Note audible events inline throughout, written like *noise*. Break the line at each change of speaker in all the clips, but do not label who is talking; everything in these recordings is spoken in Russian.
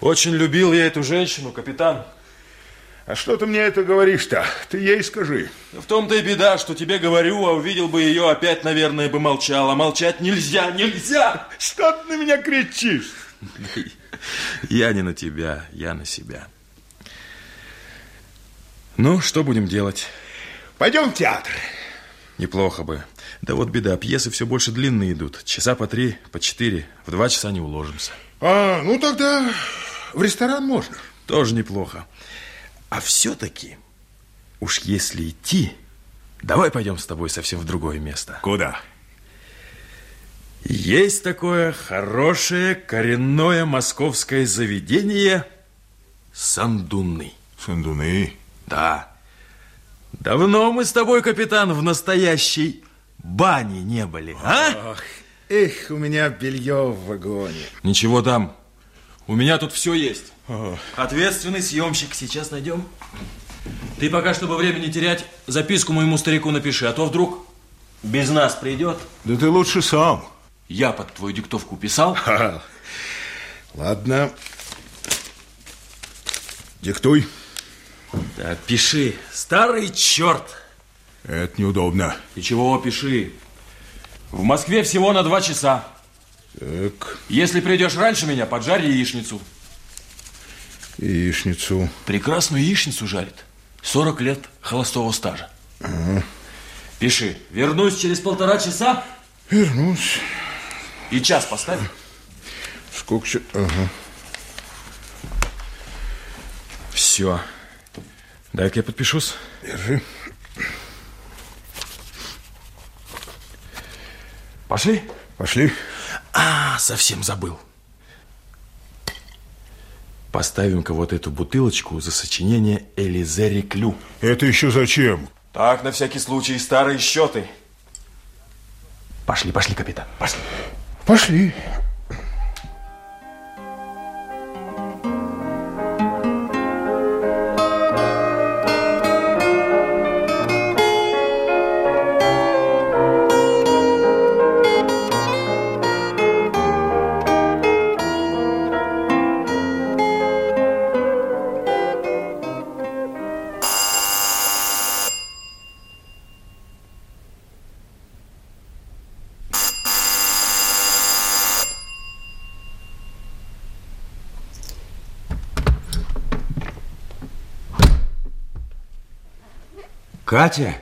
Очень любил я эту женщину, капитан.
А что ты мне это говоришь-то? Ты ей скажи.
В том-то и беда, что тебе говорю, а увидел бы ее, опять, наверное, бы молчал. А молчать нельзя, нельзя!
Что ты на меня кричишь?
Я не на тебя, я на себя. Ну, что будем делать?
Пойдем в театр.
Неплохо бы. Да вот беда, пьесы все больше длинные идут. Часа по три, по четыре. В два часа не уложимся.
А, ну тогда в ресторан можно.
Тоже неплохо. А все-таки, уж если идти, давай пойдем с тобой совсем в другое место.
Куда?
Есть такое хорошее коренное московское заведение Сандуны.
Сандуны?
Да. Давно мы с тобой, капитан, в настоящей бане не были, а?
Ох, эх, у меня белье в вагоне.
Ничего там. У меня тут все есть. Ответственный съемщик. Сейчас найдем. Ты пока, чтобы время не терять, записку моему старику напиши, а то вдруг без нас придет.
Да ты лучше сам.
Я под твою диктовку писал.
Ха. Ладно. Диктуй.
Так, пиши. Старый черт.
Это неудобно.
И чего пиши? В Москве всего на два часа.
Так.
Если придешь раньше меня, поджарь яичницу.
Яичницу.
Прекрасную яичницу жарит. 40 лет холостого стажа.
Ага.
Пиши. Вернусь через полтора часа.
Вернусь.
И час поставь.
Сколько часов? Ага.
Все. Дай-ка я подпишусь.
Держи.
Пошли?
Пошли.
А, совсем забыл. Поставим-ка вот эту бутылочку за сочинение Элизе Реклю.
Это еще зачем?
Так, на всякий случай, старые счеты. Пошли, пошли, капитан, пошли.
Пошли.
Катя?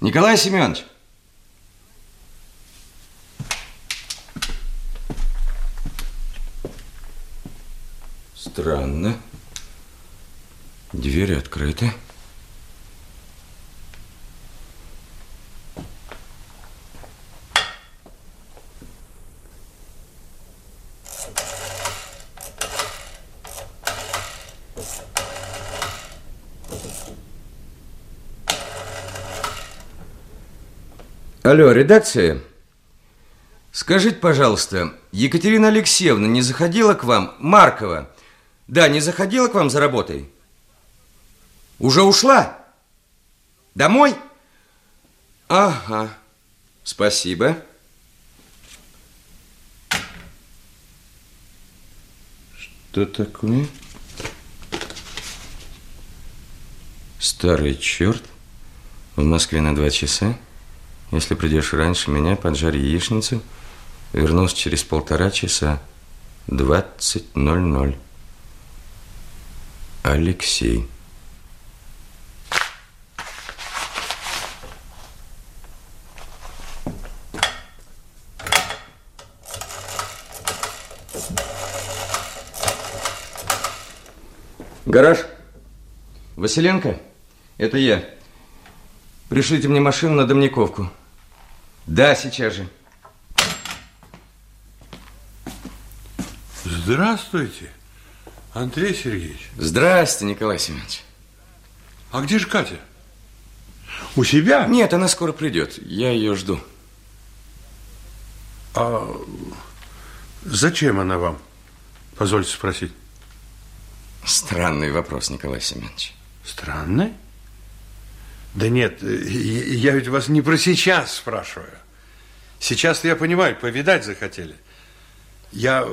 Николай Семенович? Алло, редакция? Скажите, пожалуйста, Екатерина Алексеевна не заходила к вам? Маркова. Да, не заходила к вам за работой? Уже ушла? Домой? Ага. Спасибо. Что такое? Старый черт. В Москве на два часа. Если придешь раньше меня, поджарь яичницу. Вернусь через полтора часа. 20.00. Алексей. Гараж? Василенко? Это я. Пришлите мне машину на Домниковку. Да, сейчас же.
Здравствуйте, Андрей Сергеевич.
Здрасте, Николай Семенович.
А где же Катя? У себя?
Нет, она скоро придет. Я ее жду.
А зачем она вам? Позвольте спросить.
Странный вопрос, Николай Семенович.
Странный? Да нет, я ведь вас не про сейчас спрашиваю. Сейчас-то я понимаю, повидать захотели. Я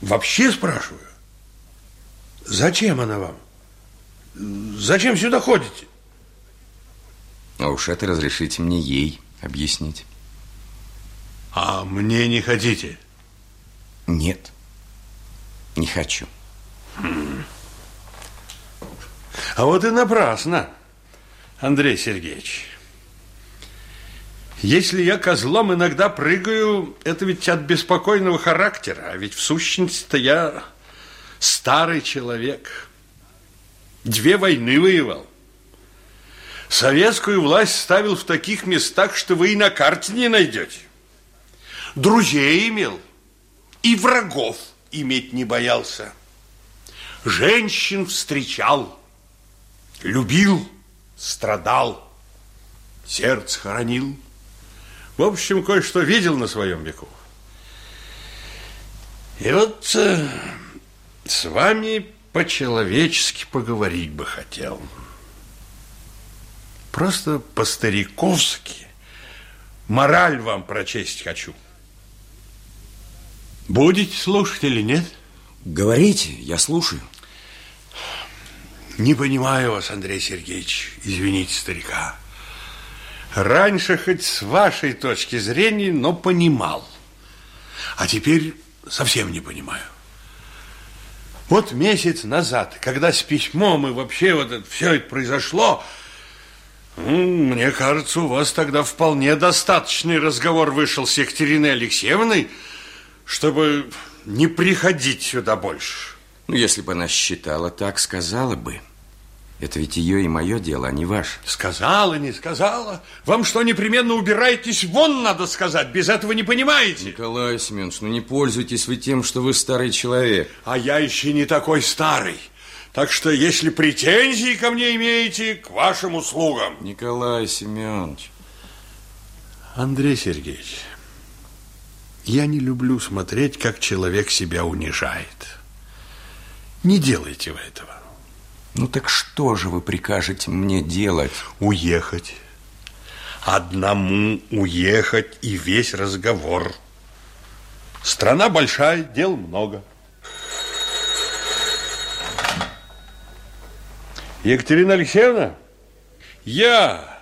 вообще спрашиваю, зачем она вам? Зачем сюда ходите?
А уж это разрешите мне ей объяснить.
А мне не хотите?
Нет, не хочу.
А вот и напрасно, Андрей Сергеевич. Если я козлом иногда прыгаю, это ведь от беспокойного характера, а ведь в сущности-то я старый человек. Две войны воевал. Советскую власть ставил в таких местах, что вы и на карте не найдете. Друзей имел и врагов иметь не боялся. Женщин встречал, любил, страдал, сердце хоронил. В общем, кое-что видел на своем веку. И вот э, с вами по-человечески поговорить бы хотел. Просто по-стариковски мораль вам прочесть хочу. Будете слушать или нет?
Говорите, я слушаю.
Не понимаю вас, Андрей Сергеевич. Извините, старика. Раньше хоть с вашей точки зрения, но понимал. А теперь совсем не понимаю. Вот месяц назад, когда с письмом и вообще вот это, все это произошло, мне кажется, у вас тогда вполне достаточный разговор вышел с Екатериной Алексеевной, чтобы не приходить сюда больше.
Ну, если бы она считала так, сказала бы. Это ведь ее и мое дело, а не ваше.
Сказала, не сказала. Вам что, непременно убираетесь вон, надо сказать. Без этого не понимаете.
Николай Семенович, ну не пользуйтесь вы тем, что вы старый человек.
А я еще не такой старый. Так что, если претензии ко мне имеете, к вашим услугам.
Николай Семенович.
Андрей Сергеевич, я не люблю смотреть, как человек себя унижает. Не делайте вы этого.
Ну так что же вы прикажете мне делать?
Уехать. Одному уехать и весь разговор. Страна большая, дел много. Екатерина Алексеевна, я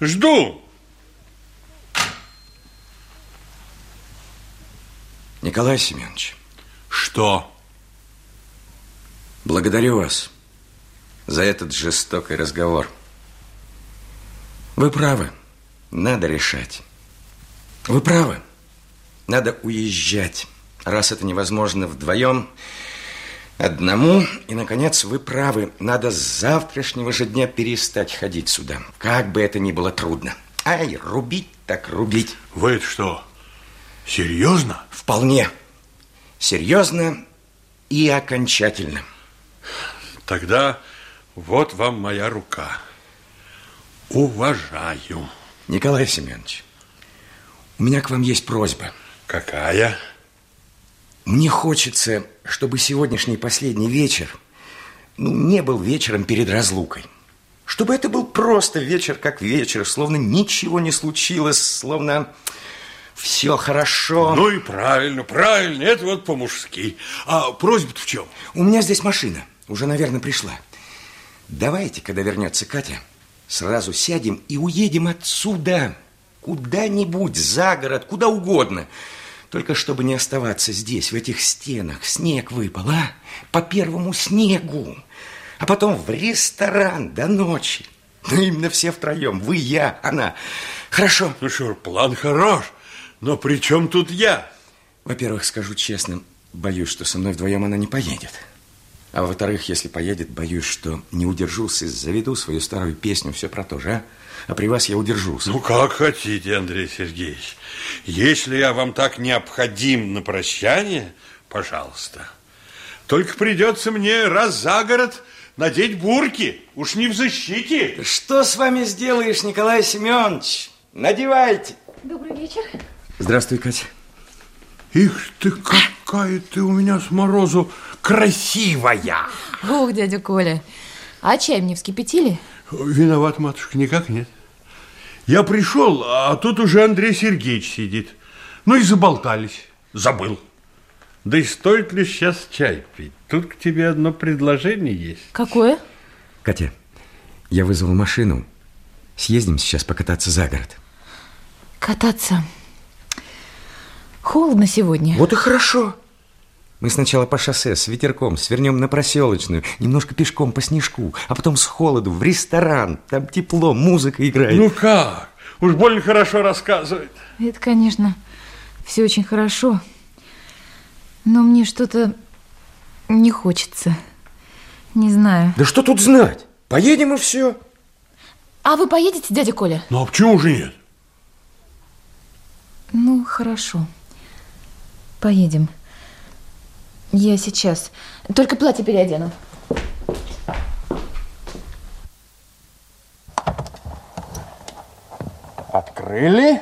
жду.
Николай Семенович.
Что?
Благодарю вас за этот жестокий разговор. Вы правы, надо решать. Вы правы, надо уезжать. Раз это невозможно вдвоем, одному. И, наконец, вы правы, надо с завтрашнего же дня перестать ходить сюда. Как бы это ни было трудно. Ай, рубить так рубить.
Вы это что, серьезно?
Вполне. Серьезно и окончательно.
Тогда вот вам моя рука. Уважаю.
Николай Семенович, у меня к вам есть просьба.
Какая?
Мне хочется, чтобы сегодняшний последний вечер ну, не был вечером перед разлукой. Чтобы это был просто вечер как вечер, словно ничего не случилось, словно все хорошо.
Ну и правильно, правильно, это вот по-мужски. А просьба в чем?
У меня здесь машина, уже, наверное, пришла. Давайте, когда вернется Катя, сразу сядем и уедем отсюда. Куда-нибудь, за город, куда угодно. Только чтобы не оставаться здесь, в этих стенах. Снег выпал, а? По первому снегу. А потом в ресторан до ночи. Ну, именно все втроем. Вы, я, она. Хорошо.
Ну что, план хорош. Но при чем тут я?
Во-первых, скажу честно, боюсь, что со мной вдвоем она не поедет. А во-вторых, если поедет, боюсь, что не удержусь и заведу свою старую песню все про то же, а? А при вас я удержусь.
Ну, как хотите, Андрей Сергеевич. Если я вам так необходим на прощание, пожалуйста. Только придется мне раз за город надеть бурки. Уж не в защите.
Что с вами сделаешь, Николай Семенович? Надевайте.
Добрый вечер.
Здравствуй, Катя.
Их ты, какая ты у меня с морозу красивая.
Ох, дядя Коля. А чай мне вскипятили?
Виноват, матушка, никак нет. Я пришел, а тут уже Андрей Сергеевич сидит. Ну и заболтались.
Забыл.
Да и стоит ли сейчас чай пить? Тут к тебе одно предложение есть.
Какое?
Катя, я вызвал машину. Съездим сейчас покататься за город.
Кататься. Холодно сегодня.
Вот и хорошо. Мы сначала по шоссе с ветерком свернем на проселочную, немножко пешком по снежку, а потом с холоду в ресторан. Там тепло, музыка играет.
Ну как? Уж больно хорошо рассказывает.
Это, конечно, все очень хорошо. Но мне что-то не хочется. Не знаю.
Да что тут знать? Поедем и все.
А вы поедете, дядя Коля?
Ну а почему же нет?
Ну, хорошо. Поедем. Я сейчас. Только платье переодену.
Открыли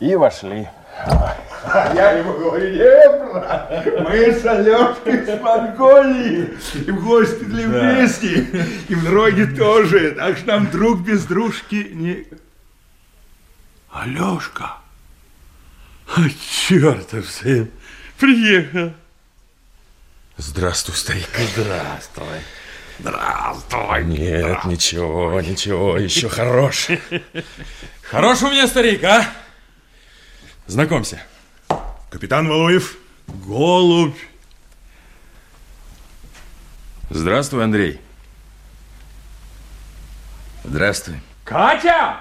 и вошли. *laughs*
Я ему говорю, не, мы с Алешкой с Монголии, и в госпитале вместе, и в дороге тоже, так что нам друг без дружки не...
Алешка. А, чертов сын. Приехал.
Здравствуй, старик.
Здравствуй. Здравствуй.
Нет, ничего, ничего, *laughs* еще хорош. Хорош у меня старик, а? Знакомься.
Капитан Валуев,
Голубь.
Здравствуй, Андрей.
Здравствуй.
Катя!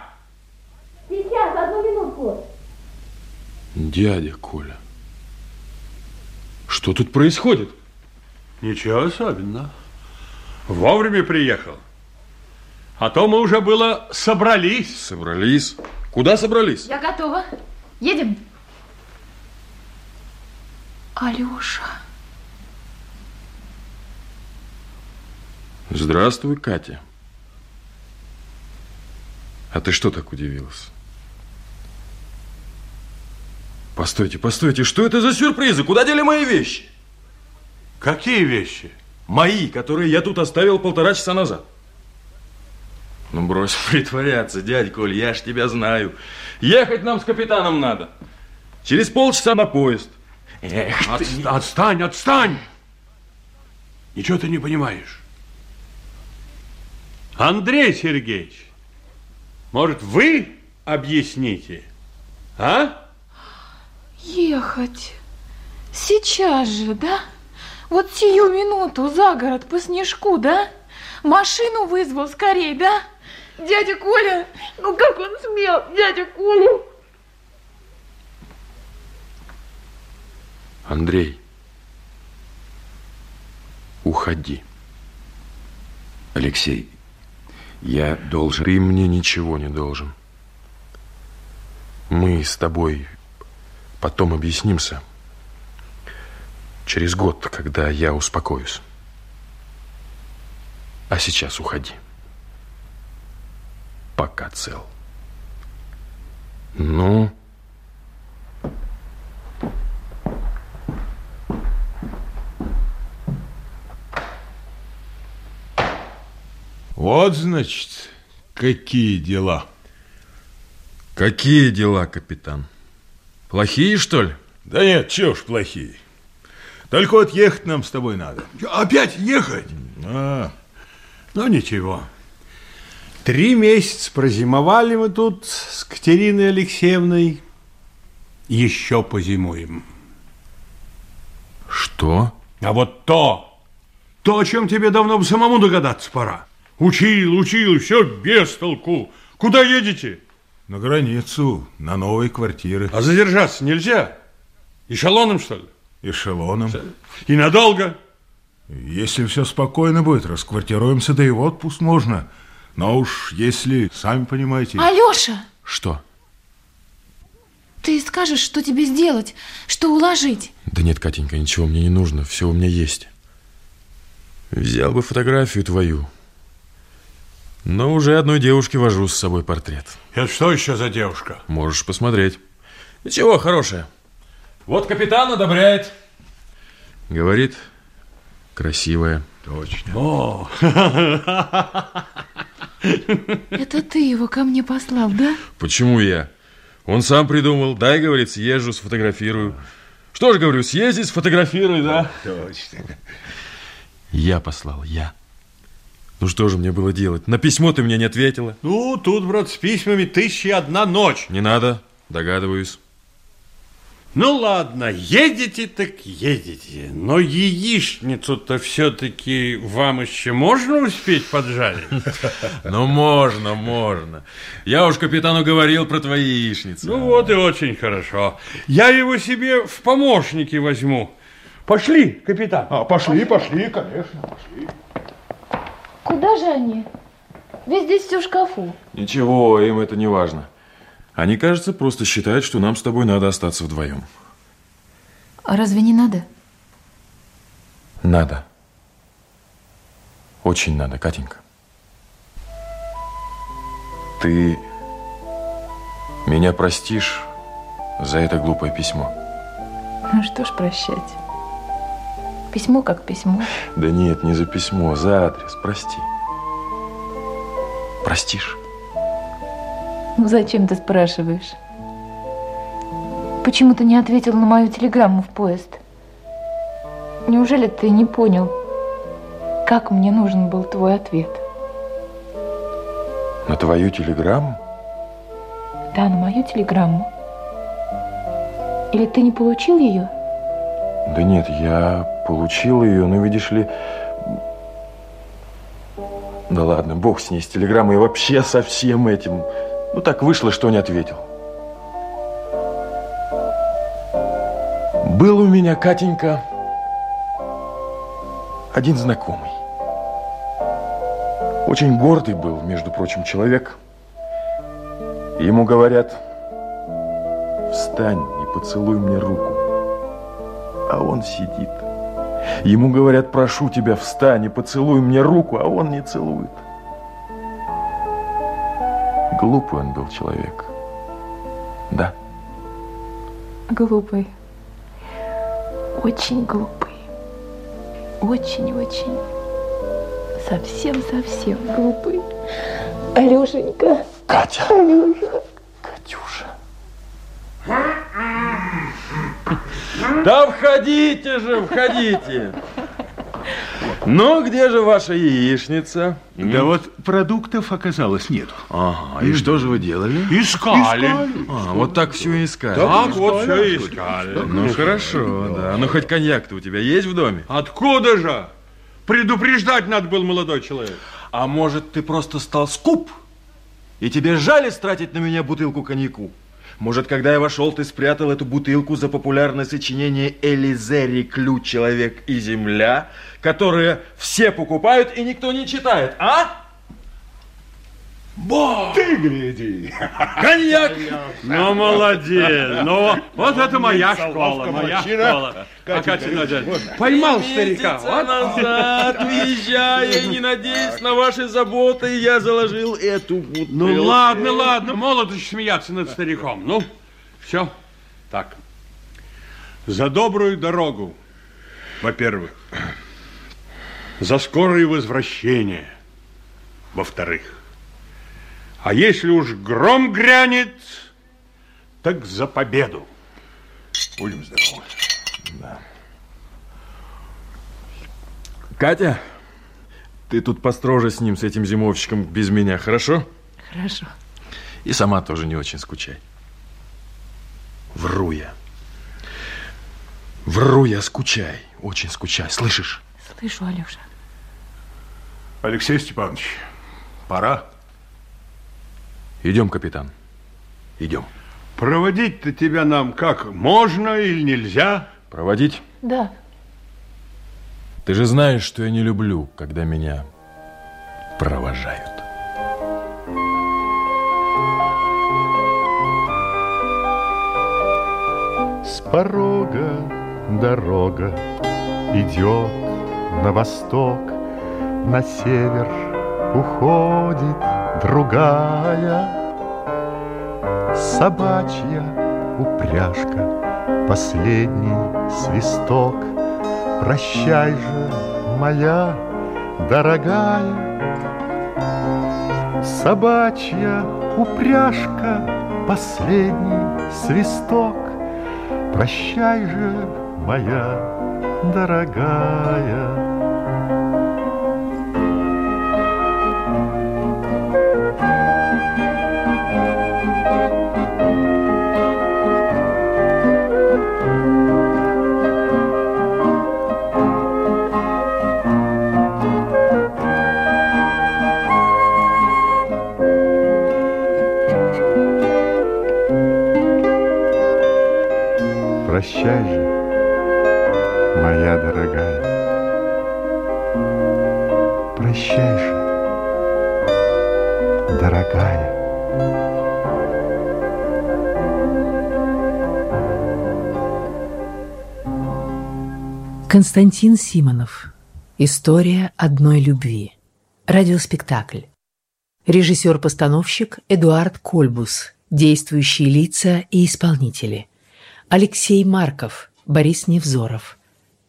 Сейчас, одну минутку.
Дядя Коля. Что тут происходит?
Ничего особенного. Вовремя приехал. А то мы уже было собрались.
Собрались. Куда собрались?
Я готова. Едем. Алёша.
Здравствуй, Катя. А ты что так удивилась? Постойте, постойте, что это за сюрпризы? Куда дели мои вещи?
Какие вещи?
Мои, которые я тут оставил полтора часа назад. Ну, брось *laughs* притворяться, дядь Коль, я ж тебя знаю. Ехать нам с капитаном надо. Через полчаса на поезд. Эх, ты...
Отст- Отстань, отстань! Ничего ты не понимаешь. Андрей Сергеевич, может, вы объясните? А?
Ехать. Сейчас же, да? Вот сию минуту за город по снежку, да? Машину вызвал скорей, да? Дядя Коля, ну как он смел, дядя Коля?
Андрей, уходи.
Алексей, я должен...
Ты мне ничего не должен. Мы с тобой потом объяснимся. Через год, когда я успокоюсь. А сейчас уходи. Пока цел. Ну...
Вот, значит, какие дела.
Какие дела, капитан? Плохие, что ли?
Да нет, чего ж плохие. Только вот ехать нам с тобой надо.
Опять ехать?
А,
Ну, ничего. Три месяца прозимовали мы тут с Катериной Алексеевной. Еще позимуем.
Что?
А вот то, то, о чем тебе давно бы самому догадаться пора. Учил, учил, все без толку. Куда едете?
на границу, на новые квартиры.
А задержаться нельзя? Эшелоном, что ли?
Эшелоном.
И надолго?
Если все спокойно будет, расквартируемся, да и в отпуск можно. Но уж если, сами понимаете...
Алёша,
Что?
ты скажешь, что тебе сделать, что уложить?
Да нет, Катенька, ничего мне не нужно, все у меня есть. Взял бы фотографию твою. Но уже одной девушке вожу с собой портрет.
Это что еще за девушка?
Можешь посмотреть. Ничего, хорошая. Вот капитан одобряет. Говорит, красивая.
Точно.
О, *laughs*
Это ты его ко мне послал, да?
Почему я? Он сам придумал. Дай, говорит, съезжу, сфотографирую. Что ж, говорю, съезди, сфотографируй, да?
Точно.
Я послал, я. Ну что же мне было делать? На письмо ты мне не ответила.
Ну, тут, брат, с письмами тысяча и одна ночь.
Не надо, догадываюсь.
Ну, ладно, едете так едете. Но яичницу-то все-таки вам еще можно успеть поджарить? *laughs*
Ну, можно, можно. Я уж капитану говорил про твои яичницы.
Ну, вот и очень хорошо. Я его себе в помощники возьму. Пошли, капитан.
А, пошли, пошли, конечно, пошли.
Куда же они? Ведь здесь все в шкафу.
Ничего, им это не важно. Они, кажется, просто считают, что нам с тобой надо остаться вдвоем.
А разве не надо?
Надо. Очень надо, Катенька. Ты меня простишь за это глупое письмо?
Ну что ж прощать. Письмо как письмо.
Да нет, не за письмо, за адрес. Прости. Простишь?
Ну зачем ты спрашиваешь? Почему ты не ответил на мою телеграмму в поезд? Неужели ты не понял, как мне нужен был твой ответ?
На твою телеграмму?
Да, на мою телеграмму. Или ты не получил ее?
Да нет, я получил ее, но видишь ли... Да ладно, бог с ней, с телеграммой и вообще со всем этим. Ну так вышло, что не ответил. Был у меня, Катенька, один знакомый. Очень гордый был, между прочим, человек. Ему говорят, встань и поцелуй мне руку. А он сидит. Ему говорят, прошу тебя, встань и поцелуй мне руку, а он не целует. Глупый он был человек. Да.
Глупый. Очень глупый. Очень-очень. Совсем-совсем глупый. Алешенька.
Катя.
Алеша.
Катюша. Да входите же, входите. Ну, где же ваша яичница?
Да вот продуктов оказалось нету.
Ага, и что же вы делали?
Искали.
А, вот так все искали.
Так вот все искали.
Ну, хорошо, да. Ну, хоть коньяк-то у тебя есть в доме?
Откуда же? Предупреждать надо был молодой человек.
А может, ты просто стал скуп? И тебе жаль тратить на меня бутылку коньяку? Может, когда я вошел, ты спрятал эту бутылку за популярное сочинение Элизери «Ключ, человек и земля», которое все покупают и никто не читает, а? Бо!
Ты гляди.
Коньяк!
Ну, молодец. Ну, вот это моя школа, моя школа. А Катя, поймал старика. Вот.
назад, уезжая и не надеясь на ваши заботы, я заложил эту бутылку.
Ну, ладно, ладно, молодо смеяться над стариком. Ну, все, так. За добрую дорогу, во-первых. За скорое возвращение, во-вторых. А если уж гром грянет, так за победу.
Будем здоровы.
Катя, ты тут построже с ним, с этим зимовщиком, без меня, хорошо?
Хорошо.
И сама тоже не очень скучай. Вру я. Вру я, скучай. Очень скучай, слышишь?
Слышу, Алеша.
Алексей Степанович, пора.
Идем, капитан. Идем.
Проводить-то тебя нам как, можно или нельзя?
Проводить?
Да.
Ты же знаешь, что я не люблю, когда меня провожают.
С порога дорога идет на восток, на север уходит другая. Собачья упряжка, последний свисток. Прощай же, моя дорогая. Собачья упряжка, последний свисток. Прощай же, моя дорогая.
Константин Симонов. История одной любви. Радиоспектакль. Режиссер-постановщик Эдуард Кольбус. Действующие лица и исполнители. Алексей Марков, Борис Невзоров.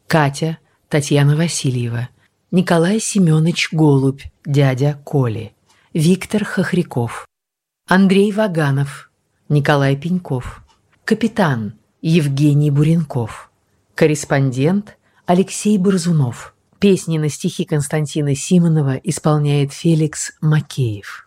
Катя, Татьяна Васильева. Николай Семенович Голубь, дядя Коли. Виктор Хохряков. Андрей Ваганов. Николай Пеньков. Капитан Евгений Буренков. Корреспондент Алексей Борзунов. Песни на стихи Константина Симонова исполняет Феликс Макеев.